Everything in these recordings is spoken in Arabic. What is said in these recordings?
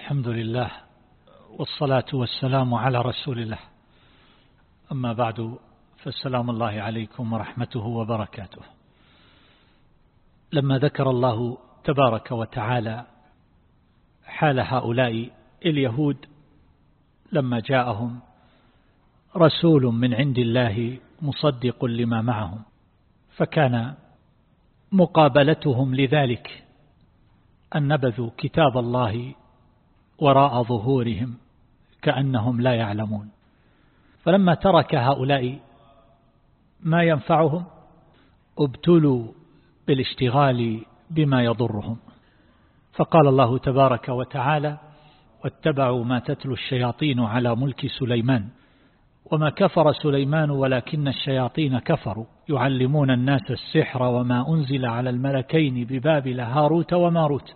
الحمد لله والصلاة والسلام على رسول الله. أما بعد فالسلام الله عليكم ورحمته وبركاته. لما ذكر الله تبارك وتعالى حال هؤلاء اليهود لما جاءهم رسول من عند الله مصدق لما معهم فكان مقابلتهم لذلك أن نبذوا كتاب الله وراء ظهورهم كأنهم لا يعلمون. فلما ترك هؤلاء ما ينفعهم ابتلوا بالاشتغال بما يضرهم. فقال الله تبارك وتعالى واتبعوا ما تتلو الشياطين على ملك سليمان. وما كفر سليمان ولكن الشياطين كفروا يعلمون الناس السحر وما أنزل على الملكين ببابل هاروت وماروت.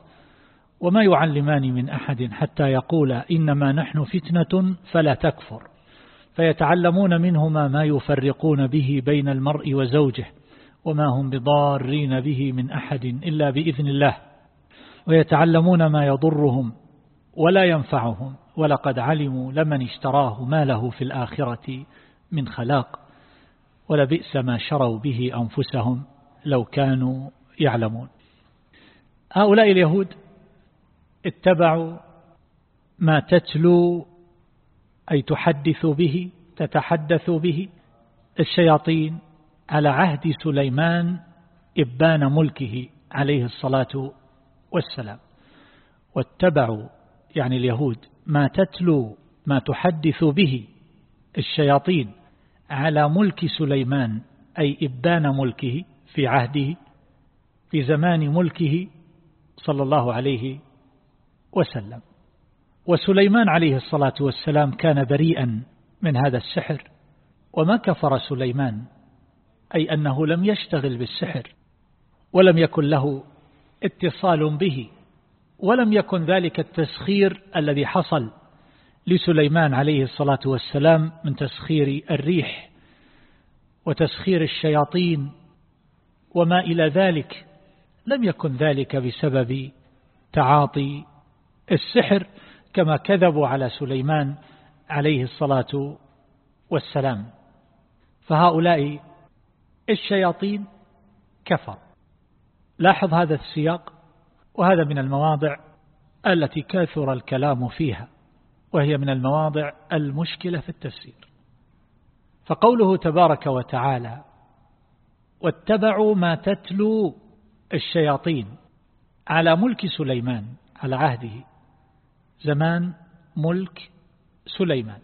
وما يعلمان من أحد حتى يقول إنما نحن فتنة فلا تكفر. فيتعلمون منهما ما يفرقون به بين المرء وزوجه وما هم بضارين به من أحد إلا بإذن الله. ويتعلمون ما يضرهم ولا ينفعهم. ولقد علموا لمن اشتراه ما له في الآخرة من خلاق. ولبئس ما شروا به أنفسهم لو كانوا يعلمون. هؤلاء اليهود اتبعوا ما تتلو أي تحدث به تتحدث به الشياطين على عهد سليمان إبان ملكه عليه الصلاة والسلام. واتبعوا يعني اليهود ما تتلو ما تحدث به الشياطين على ملك سليمان أي إبان ملكه في عهده في زمان ملكه صلى الله عليه وسلم. وسليمان عليه الصلاة والسلام كان بريئا من هذا السحر وما كفر سليمان أي أنه لم يشتغل بالسحر ولم يكن له اتصال به ولم يكن ذلك التسخير الذي حصل لسليمان عليه الصلاة والسلام من تسخير الريح وتسخير الشياطين وما إلى ذلك. لم يكن ذلك بسبب تعاطي السحر كما كذبوا على سليمان عليه الصلاة والسلام. فهؤلاء الشياطين كفر. لاحظ هذا السياق وهذا من المواضع التي كثر الكلام فيها وهي من المواضع المشكلة في التفسير. فقوله تبارك وتعالى واتبعوا ما تتلو الشياطين على ملك سليمان على عهده زمان ملك سليمان.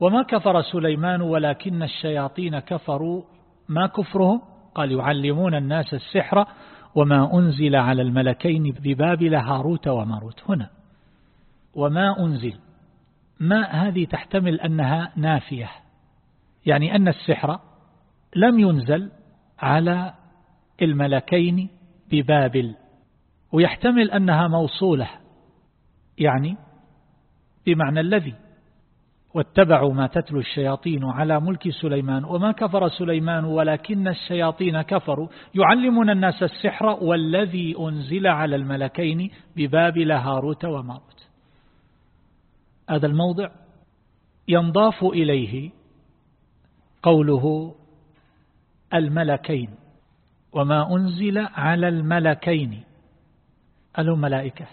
وما كفر سليمان ولكن الشياطين كفروا. ما كفرهم؟ قال يعلمون الناس السحر وما أنزل على الملكين ببابل هاروت وماروت. هنا. وما أنزل. ما هذه تحتمل أنها نافية. يعني أن السحر لم ينزل على الملكين ببابل. ويحتمل أنها موصولة. يعني بمعنى الذي واتبعوا ما تتلو الشياطين على ملك سليمان وما كفر سليمان ولكن الشياطين كفروا يعلمون الناس السحر والذي أنزل على الملكين ببابل هاروت وماروت. هذا الموضع ينضاف إليه قوله الملكين وما أنزل على الملكين. الملائكة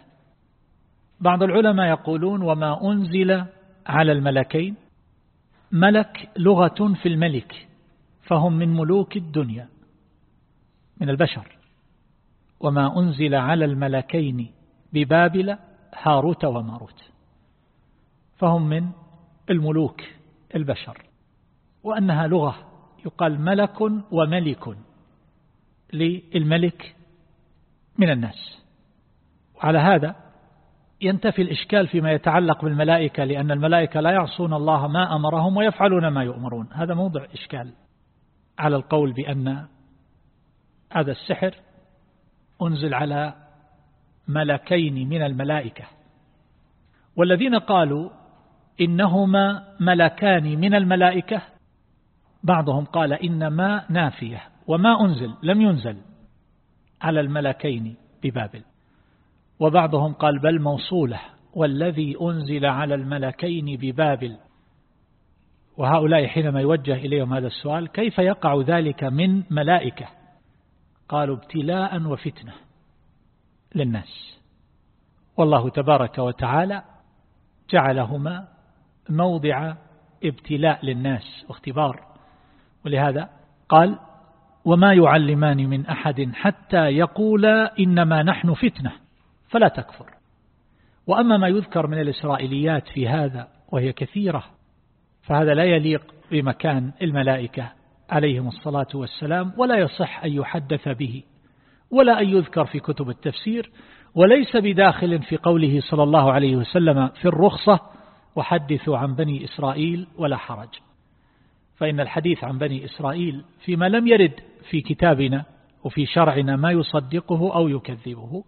بعض العلماء يقولون وما أنزل على الملكين؟ ملك لغة في الملك فهم من ملوك الدنيا من البشر. وما أنزل على الملكين ببابل هاروت وماروت فهم من الملوك البشر. وأنها لغة يقال ملك وملك للملك من الناس. وعلى هذا ينتفي الإشكال فيما يتعلق بالملائكة لأن الملائكة لا يعصون الله ما أمرهم ويفعلون ما يؤمرون. هذا موضع إشكال على القول بأن هذا السحر أنزل على ملكين من الملائكة. والذين قالوا إنهما ملكان من الملائكة بعضهم قال إنما نافية وما أنزل لم ينزل على الملكين ببابل. وبعضهم قال بل موصولة والذي أنزل على الملكين ببابل. وهؤلاء حينما يوجه إليهم هذا السؤال كيف يقع ذلك من ملائكة؟ قالوا ابتلاء وفتنة للناس. والله تبارك وتعالى جعلهما موضع ابتلاء للناس واختبار. ولهذا قال وما يعلمان من أحد حتى يقولا إنما نحن فتنة. فلا تكفر. وأما ما يذكر من الإسرائيليات في هذا وهي كثيرة فهذا لا يليق بمكان الملائكة عليهم الصلاة والسلام ولا يصح أن يحدث به ولا أن يذكر في كتب التفسير وليس بداخل في قوله صلى الله عليه وسلم في الرخصة وحدثوا عن بني إسرائيل ولا حرج. فإن الحديث عن بني إسرائيل فيما لم يرد في كتابنا وفي شرعنا ما يصدقه أو يكذبه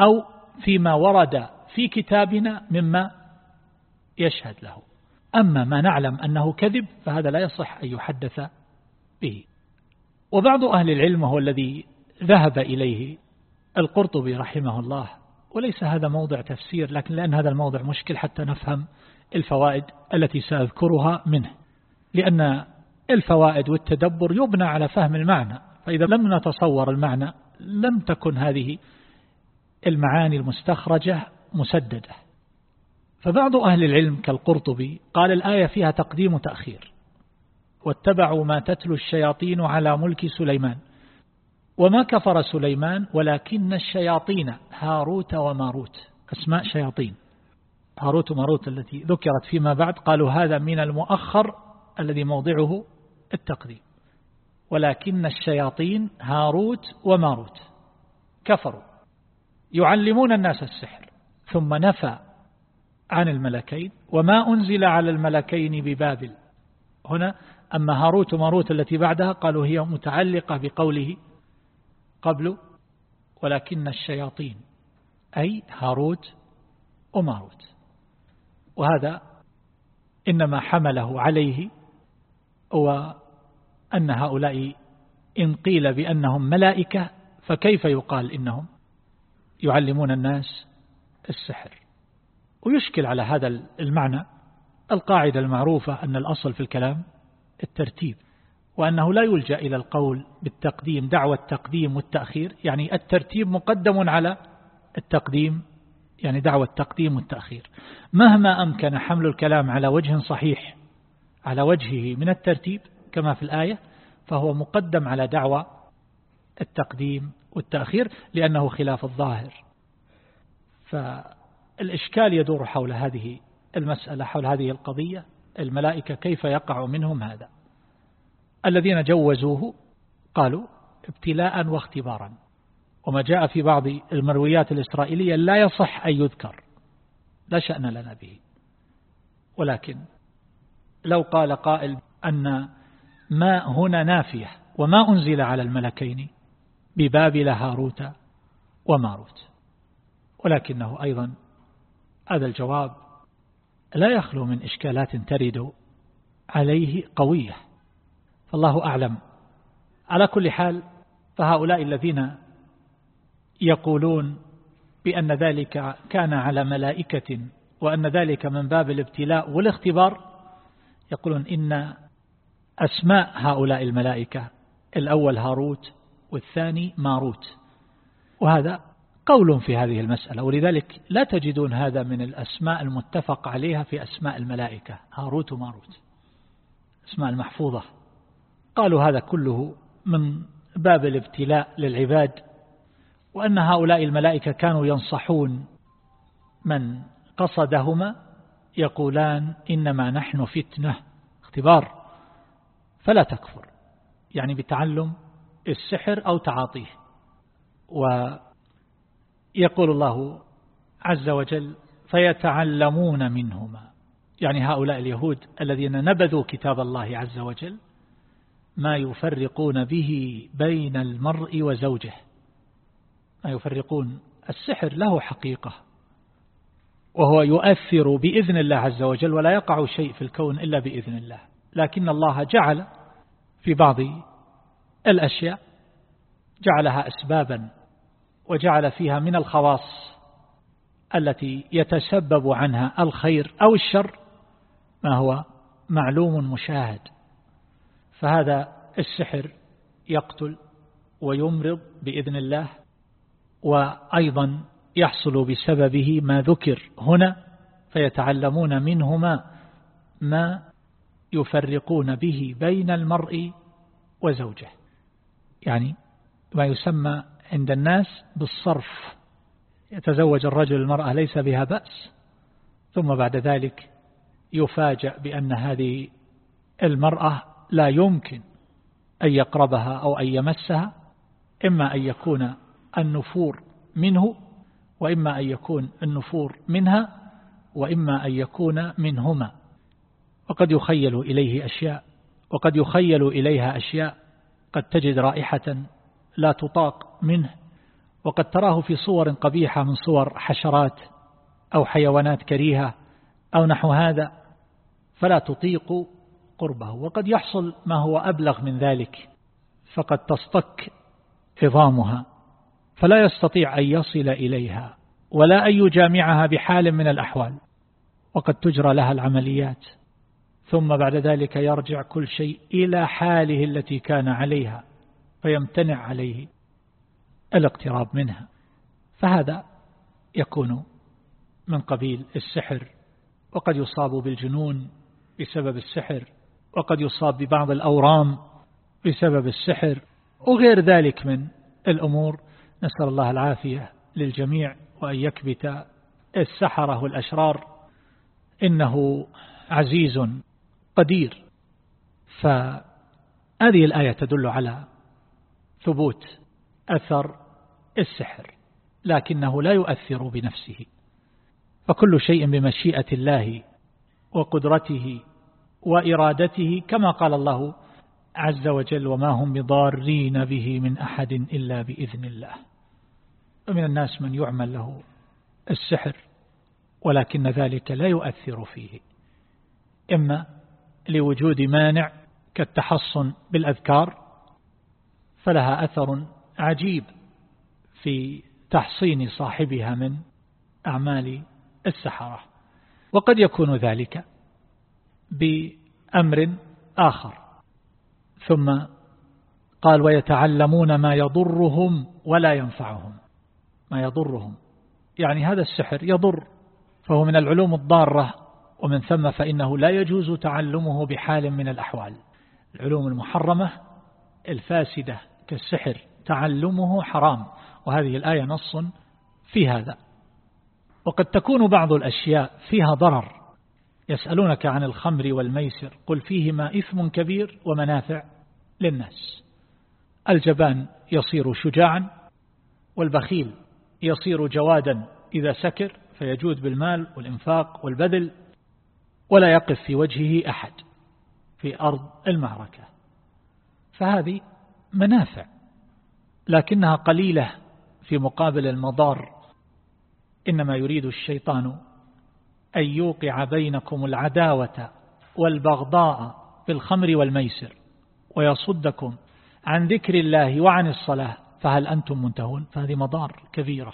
أو فيما ورد في كتابنا مما يشهد له. أما ما نعلم أنه كذب فهذا لا يصح أن يحدث به. وبعض أهل العلم هو الذي ذهب إليه القرطبي رحمه الله وليس هذا موضع تفسير لكن لأن هذا الموضع مشكل حتى نفهم الفوائد التي سأذكرها منه. لأن الفوائد والتدبر يبنى على فهم المعنى فإذا لم نتصور المعنى لم تكن هذه المعاني المستخرجة مسددة. فبعض أهل العلم كالقرطبي قال الآية فيها تقديم تأخير واتبعوا ما تتلو الشياطين على ملك سليمان. وما كفر سليمان ولكن الشياطين هاروت وماروت. أسماء شياطين. هاروت وماروت التي ذكرت فيما بعد قالوا هذا من المؤخر الذي موضعه التقديم. ولكن الشياطين هاروت وماروت. كفروا. يعلمون الناس السحر. ثم نفى عن الملكين وما أنزل على الملكين ببابل. هنا أما هاروت وماروت التي بعدها قالوا هي متعلقة بقوله قبل ولكن الشياطين أي هاروت وماروت. وهذا إنما حمله عليه وأن هؤلاء إن قيل بأنهم ملائكة فكيف يقال إنهم يعلمون الناس السحر. ويشكل على هذا المعنى القاعدة المعروفة أن الأصل في الكلام الترتيب وأنه لا يلجأ إلى القول بالتقديم دعوة التقديم والتأخير يعني الترتيب مقدم على التقديم يعني دعوة التقديم والتأخير. مهما أمكن حمل الكلام على وجه صحيح على وجهه من الترتيب كما في الآية فهو مقدم على دعوة التقديم والتأخير لأنه خلاف الظاهر. فالإشكال يدور حول هذه المسألة حول هذه القضية. الملائكة كيف يقع منهم هذا؟ الذين جوزوه قالوا ابتلاء واختبارا. وما جاء في بعض المرويات الإسرائيلية لا يصح أن يذكر. لا شأن لنا به. ولكن لو قال قائل أن ما هنا نافية وما أنزل على الملكين ببابل هاروت وماروت. ولكنه أيضا هذا الجواب لا يخلو من إشكالات ترد عليه قوية. فالله أعلم. على كل حال فهؤلاء الذين يقولون بأن ذلك كان على ملائكة وأن ذلك من باب الابتلاء والاختبار يقولون إن أسماء هؤلاء الملائكة الأول هاروت والثاني ماروت. وهذا قول في هذه المسألة ولذلك لا تجدون هذا من الأسماء المتفق عليها في أسماء الملائكة هاروت وماروت. أسماء المحفوظة. قالوا هذا كله من باب الابتلاء للعباد وأن هؤلاء الملائكة كانوا ينصحون من قصدهما يقولان إنما نحن فتنة اختبار. فلا تكفر. يعني بتعلم السحر أو تعاطيه. ويقول الله عز وجل فيتعلمون منهما. يعني هؤلاء اليهود الذين نبذوا كتاب الله عز وجل ما يفرقون به بين المرء وزوجه. ما يفرقون. السحر له حقيقة. وهو يؤثر بإذن الله عز وجل ولا يقع شيء في الكون إلا بإذن الله. لكن الله جعل في بعض الأشياء جعلها أسبابا وجعل فيها من الخواص التي يتسبب عنها الخير أو الشر ما هو معلوم مشاهد. فهذا السحر يقتل ويمرض بإذن الله وأيضا يحصل بسببه ما ذكر هنا فيتعلمون منهما ما يفرقون به بين المرء وزوجه. يعني ما يسمى عند الناس بالصرف. يتزوج الرجل المرأة ليس بها بأس ثم بعد ذلك يفاجأ بأن هذه المرأة لا يمكن أن يقربها أو أن يمسها إما أن يكون النفور منه وإما أن يكون النفور منها وإما أن يكون منهما. وقد يخيل إليه أشياء وقد يخيل إليها أشياء قد تجد رائحة لا تطاق منه وقد تراه في صور قبيحة من صور حشرات أو حيوانات كريهة أو نحو هذا فلا تطيق قربه. وقد يحصل ما هو أبلغ من ذلك فقد تصطك عظامها فلا يستطيع أن يصل إليها ولا أن يجامعها بحال من الأحوال وقد تجرى لها العمليات. ثم بعد ذلك يرجع كل شيء إلى حاله التي كان عليها فيمتنع عليه الاقتراب منها. فهذا يكون من قبيل السحر وقد يصاب بالجنون بسبب السحر وقد يصاب ببعض الأورام بسبب السحر وغير ذلك من الأمور. نسأل الله العافية للجميع وأن يكبت السحرة والأشرار. إنه عزيز قدير. فهذه الآية تدل على ثبوت أثر السحر لكنه لا يؤثر بنفسه. فكل شيء بمشيئة الله وقدرته وإرادته كما قال الله عز وجل وما هم بضارين به من أحد إلا بإذن الله. ومن الناس من يعمل له السحر ولكن ذلك لا يؤثر فيه. إما لوجود مانع كالتحصن بالأذكار فلها أثر عجيب في تحصين صاحبها من أعمال السحرة. وقد يكون ذلك بأمر آخر. ثم قال ويتعلمون ما يضرهم ولا ينفعهم. ما يضرهم. يعني هذا السحر يضر فهو من العلوم الضارة ومن ثم فإنه لا يجوز تعلمه بحال من الأحوال. العلوم المحرمة الفاسدة كالسحر تعلمه حرام. وهذه الآية نص في هذا. وقد تكون بعض الأشياء فيها ضرر. يسألونك عن الخمر والميسر قل فيهما إثم كبير ومنافع للناس. الجبان يصير شجاعا والبخيل يصير جوادا إذا سكر فيجود بالمال والإنفاق والبذل. ولا يقف في وجهه أحد في أرض المعركة. فهذه منافع لكنها قليلة في مقابل المضار. إنما يريد الشيطان أن يوقع بينكم العداوة والبغضاء بالخمر والميسر ويصدكم عن ذكر الله وعن الصلاة. فهل أنتم منتهون؟ فهذه مضار كبيرة.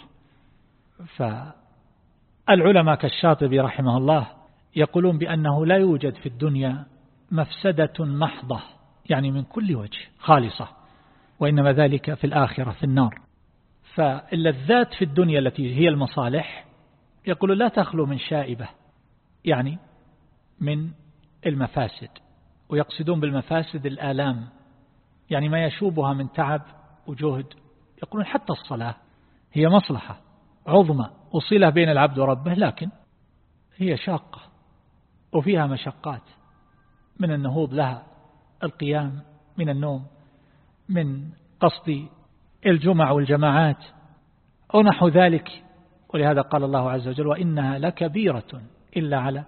فالعلماء كالشاطبي رحمه الله يقولون بأنه لا يوجد في الدنيا مفسدة محضة يعني من كل وجه خالصة وإنما ذلك في الآخرة في النار. فاللذات في الدنيا التي هي المصالح يقول لا تخلو من شائبة يعني من المفاسد ويقصدون بالمفاسد الآلام يعني ما يشوبها من تعب وجهد يقولون حتى الصلاة هي مصلحة عظمى وصلة بين العبد وربه لكن هي شاقة. وفيها مشقات من النهوض لها القيام من النوم من قصد الجمع والجماعات أو نحو ذلك ولهذا قال الله عز وجل وإنها لكبيرة إلا على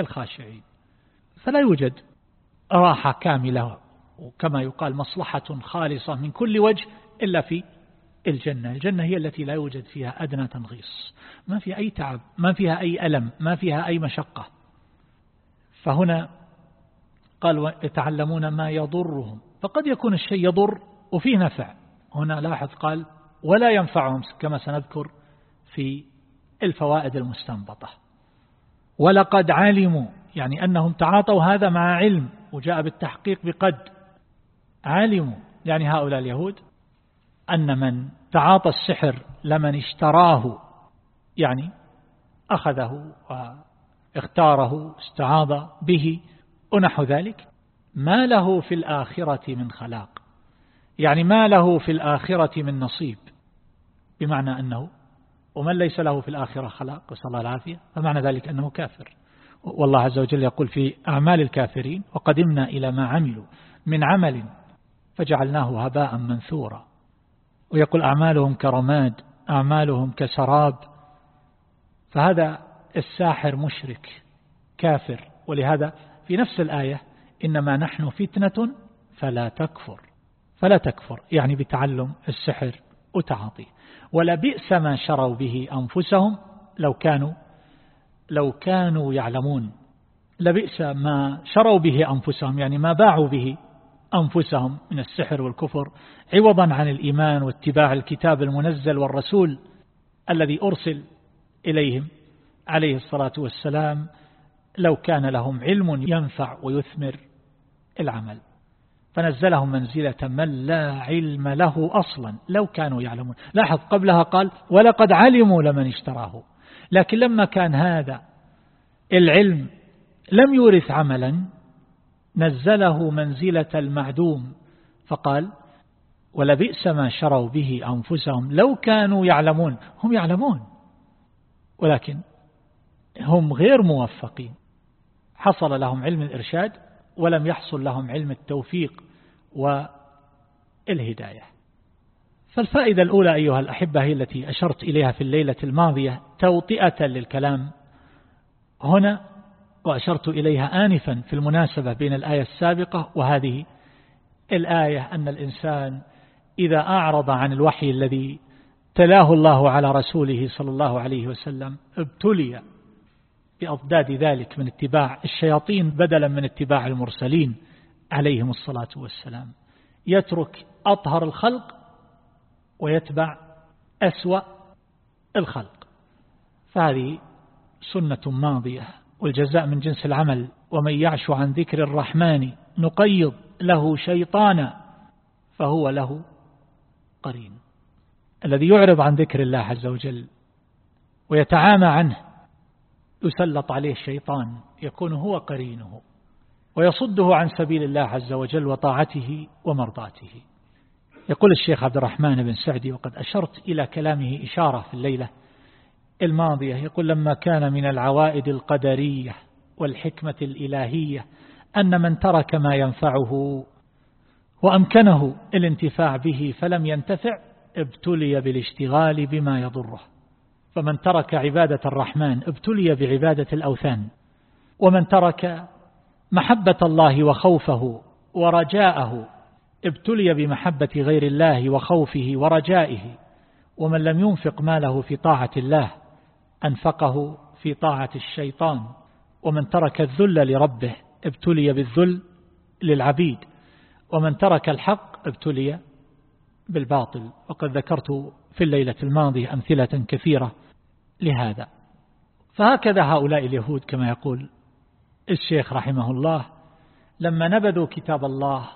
الخاشعين فلا يوجد راحة كاملة وكما يقال مصلحة خالصة من كل وجه إلا في الجنة. الجنة هي التي لا يوجد فيها أدنى تنغيص. ما فيها أي تعب ما فيها أي ألم ما فيها أي مشقة. فهنا قال يتعلمون ما يضرهم. فقد يكون الشيء يضر وفيه نفع. هنا لاحظ قال ولا ينفعهم كما سنذكر في الفوائد المستنبطة. ولقد علموا يعني أنهم تعاطوا هذا مع علم وجاء بالتحقيق بقد. علموا يعني هؤلاء اليهود أن من تعاطى السحر لمن اشتراه يعني أخذه واختاره استعاض به ونحو ذلك. ما له في الآخرة من خلاق. يعني ما له في الآخرة من نصيب. بمعنى أنه ومن ليس له في الآخرة خلاق وصلى الله العافية. فمعنى ذلك أنه كافر. والله عز وجل يقول في أعمال الكافرين وقدمنا إلى ما عملوا من عمل فجعلناه هباء منثورا. ويقول أعمالهم كرماد أعمالهم كسراب. فهذا الساحر مشرك كافر. ولهذا في نفس الآية إنما نحن فتنة فلا تكفر. فلا تكفر يعني بتعلم السحر وتعاطيه. ولبئس ما شروا به أنفسهم لو كانوا لو كانوا يعلمون. لبئس ما شروا به أنفسهم يعني ما باعوا به أنفسهم من السحر والكفر عوضا عن الإيمان واتباع الكتاب المنزل والرسول الذي أرسل إليهم. عليه الصلاة والسلام لو كان لهم علم ينفع ويثمر العمل. فنزلهم منزلة من لا علم له أصلا لو كانوا يعلمون. لاحظ قبلها قال ولقد علموا لمن اشتراه. لكن لما كان هذا العلم لم يورث عملا نزله منزلة المعدوم. فقال ولبئس ما شروا به أنفسهم لو كانوا يعلمون. هم يعلمون ولكن هم غير موفقين. حصل لهم علم الإرشاد ولم يحصل لهم علم التوفيق والهداية. فالفائدة الأولى أيها الأحبة هي التي أشرت إليها في الليلة الماضية توطئة للكلام هنا وأشرت إليها آنفا في المناسبة بين الآية السابقة وهذه الآية أن الإنسان إذا أعرض عن الوحي الذي تلاه الله على رسوله صلى الله عليه وسلم ابتلي بأضداد ذلك من اتباع الشياطين بدلا من اتباع المرسلين عليهم الصلاة والسلام. يترك أطهر الخلق ويتبع أسوأ الخلق. فهذه سنة ماضية والجزاء من جنس العمل. ومن يعش عن ذكر الرحمن نقيض له شيطانا فهو له قرين. الذي يعرض عن ذكر الله عز وجل ويتعامى عنه يسلط عليه الشيطان يكون هو قرينه ويصده عن سبيل الله عز وجل وطاعته ومرضاته. يقول الشيخ عبد الرحمن بن سعدي وقد أشرت إلى كلامه إشارة في الليلة الماضية. يقول لما كان من العوائد القدرية والحكمة الإلهية أن من ترك ما ينفعه وأمكنه الانتفاع به فلم ينتفع ابتلي بالاشتغال بما يضره. فمن ترك عبادة الرحمن ابتلي بعبادة الأوثان. ومن ترك محبة الله وخوفه ورجاءه ابتلي بمحبة غير الله وخوفه ورجائه. ومن لم ينفق ماله في طاعة الله أنفقه في طاعة الشيطان. ومن ترك الذل لربه ابتلي بالذل للعبيد. ومن ترك الحق ابتلي بالباطل. وقد ذكرت في الليلة الماضية أمثلة كثيرة لهذا. فهكذا هؤلاء اليهود كما يقول الشيخ رحمه الله لما نبذوا كتاب الله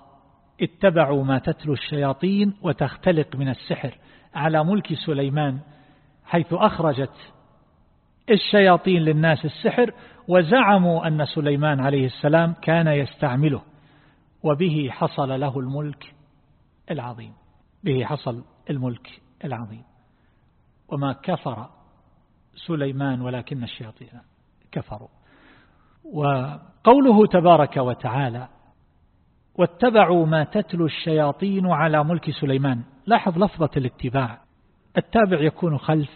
اتبعوا ما تتلو الشياطين وتختلق من السحر على ملك سليمان حيث أخرجت الشياطين للناس السحر وزعموا أن سليمان عليه السلام كان يستعمله وبه حصل له الملك العظيم به حصل الملك العظيم. وما كفر سليمان ولكن الشياطين كفروا. وقوله تبارك وتعالى واتبعوا ما تتلو الشياطين على ملك سليمان. لاحظ لفظة الاتباع. التابع يكون خلف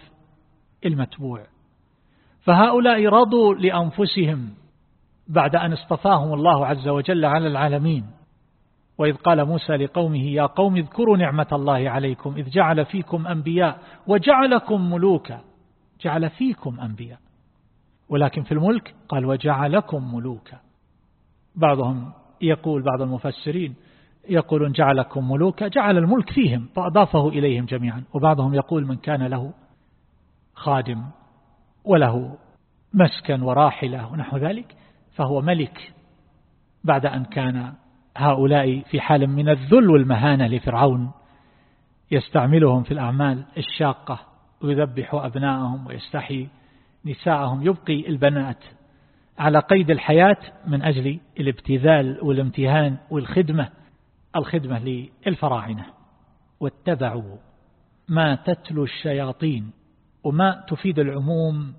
المتبوع. فهؤلاء رضوا لأنفسهم بعد أن اصطفاهم الله عز وجل على العالمين. وإذ قال موسى لقومه يا قوم اذكروا نعمة الله عليكم إذ جعل فيكم أنبياء وجعلكم ملوكا جعل فيكم أنبياء. ولكن في الملك قال وجعلكم ملوكا. بعضهم يقول بعض المفسرين يقولون جعلكم ملوكا جعل الملك فيهم فأضافه إليهم جميعا. وبعضهم يقول من كان له خادم وله مسكن وراحلة ونحو ذلك فهو ملك بعد أن كان هؤلاء في حال من الذل والمهانة لفرعون يستعملهم في الأعمال الشاقة. ويذبح أبناءهم ويستحي نساءهم. يبقي البنات على قيد الحياة من أجل الابتذال والامتهان والخدمة. الخدمة للفراعنة. واتبعوا ما تتلو الشياطين وما تفيد العموم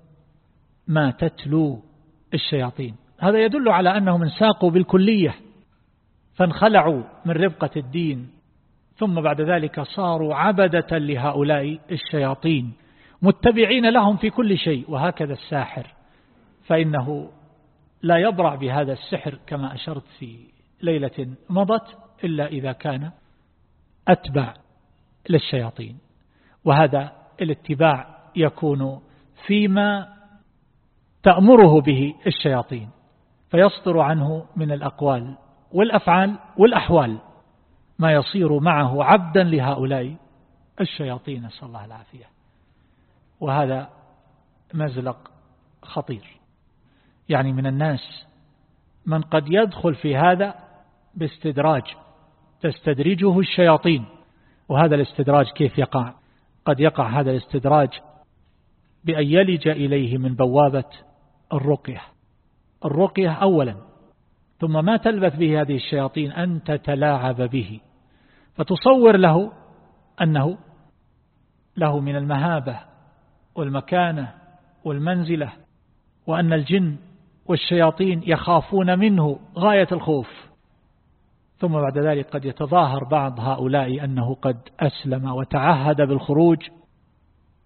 ما تتلو الشياطين. هذا يدل على أنهم انساقوا بالكلية فانخلعوا من ربقة الدين. ثم بعد ذلك صاروا عبدة لهؤلاء الشياطين متبعين لهم في كل شيء وهكذا الساحر. فإنه لا يبرع بهذا السحر كما أشرت في ليلة مضت إلا إذا كان أتبع للشياطين. وهذا الاتباع يكون فيما تأمره به الشياطين فيصدر عنه من الأقوال والأفعال والأحوال. ما يصير معه عبدا لهؤلاء الشياطين نسأل الله العافية. وهذا مزلق خطير. يعني من الناس من قد يدخل في هذا باستدراج تستدرجه الشياطين. وهذا الاستدراج كيف يقع؟ قد يقع هذا الاستدراج بأن يلج إليه من بوابة الرقية. الرقية أولا. ثم ما تلبث به هذه الشياطين أن تتلاعب به. فتصور له أنه له من المهابة والمكانة والمنزلة وأن الجن والشياطين يخافون منه غاية الخوف. ثم بعد ذلك قد يتظاهر بعض هؤلاء أنه قد أسلم وتعهد بالخروج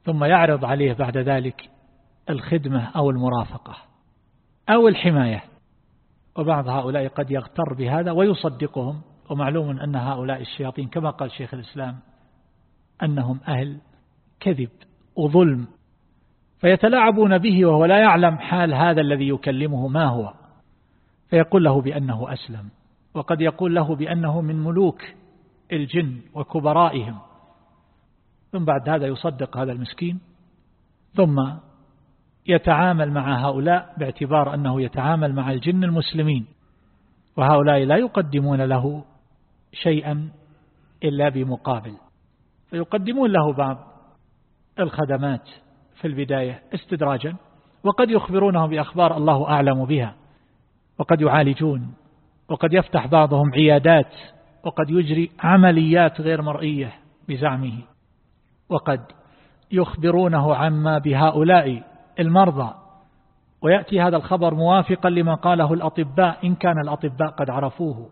ثم يعرض عليه بعد ذلك الخدمة أو المرافقة أو الحماية. وبعض هؤلاء قد يغتر بهذا ويصدقهم. ومعلوم أن هؤلاء الشياطين كما قال شيخ الإسلام أنهم أهل كذب وظلم فيتلاعبون به وهو لا يعلم حال هذا الذي يكلمه ما هو فيقول له بأنه أسلم وقد يقول له بأنه من ملوك الجن وكبرائهم ثم بعد هذا يصدق هذا المسكين ثم يتعامل مع هؤلاء باعتبار أنه يتعامل مع الجن المسلمين وهؤلاء لا يقدمون له شيئا إلا بمقابل. فيقدمون له بعض الخدمات في البداية استدراجا وقد يخبرونهم بأخبار الله أعلم بها وقد يعالجون وقد يفتح بعضهم عيادات وقد يجري عمليات غير مرئية بزعمه وقد يخبرونه عما بهؤلاء المرضى. ويأتي هذا الخبر موافقا لما قاله الأطباء إن كان الأطباء قد عرفوه.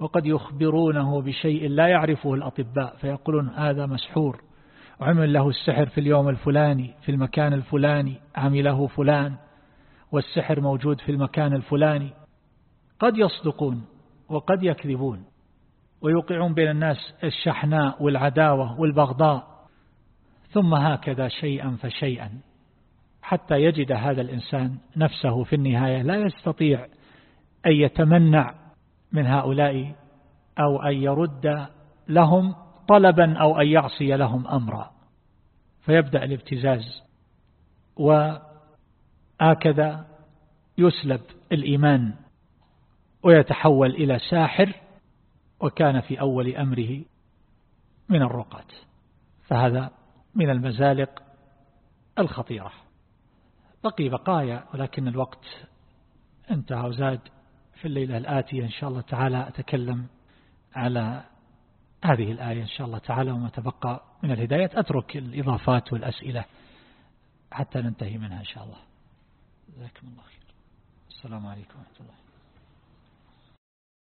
وقد يخبرونه بشيء لا يعرفه الأطباء فيقولون هذا مسحور. وعمل له السحر في اليوم الفلاني في المكان الفلاني عمله فلان والسحر موجود في المكان الفلاني. قد يصدقون وقد يكذبون ويوقعون بين الناس الشحناء والعداوة والبغضاء. ثم هكذا شيئا فشيئا حتى يجد هذا الإنسان نفسه في النهاية لا يستطيع أن يتمنع من هؤلاء أو أن يرد لهم طلبا أو أن يعصي لهم أمرا. فيبدأ الابتزاز وهكذا يسلب الإيمان ويتحول إلى ساحر وكان في أول أمره من الرقة فهذا من المزالق الخطيرة. بقي بقايا ولكن الوقت انتهى وزاد. في الليلة الآتية إن شاء الله تعالى أتكلم على هذه الآية إن شاء الله تعالى وما تبقى من الهداية أترك الإضافات والأسئلة حتى ننتهي منها إن شاء الله. جزاكم الله خير. السلام عليكم ورحمة الله.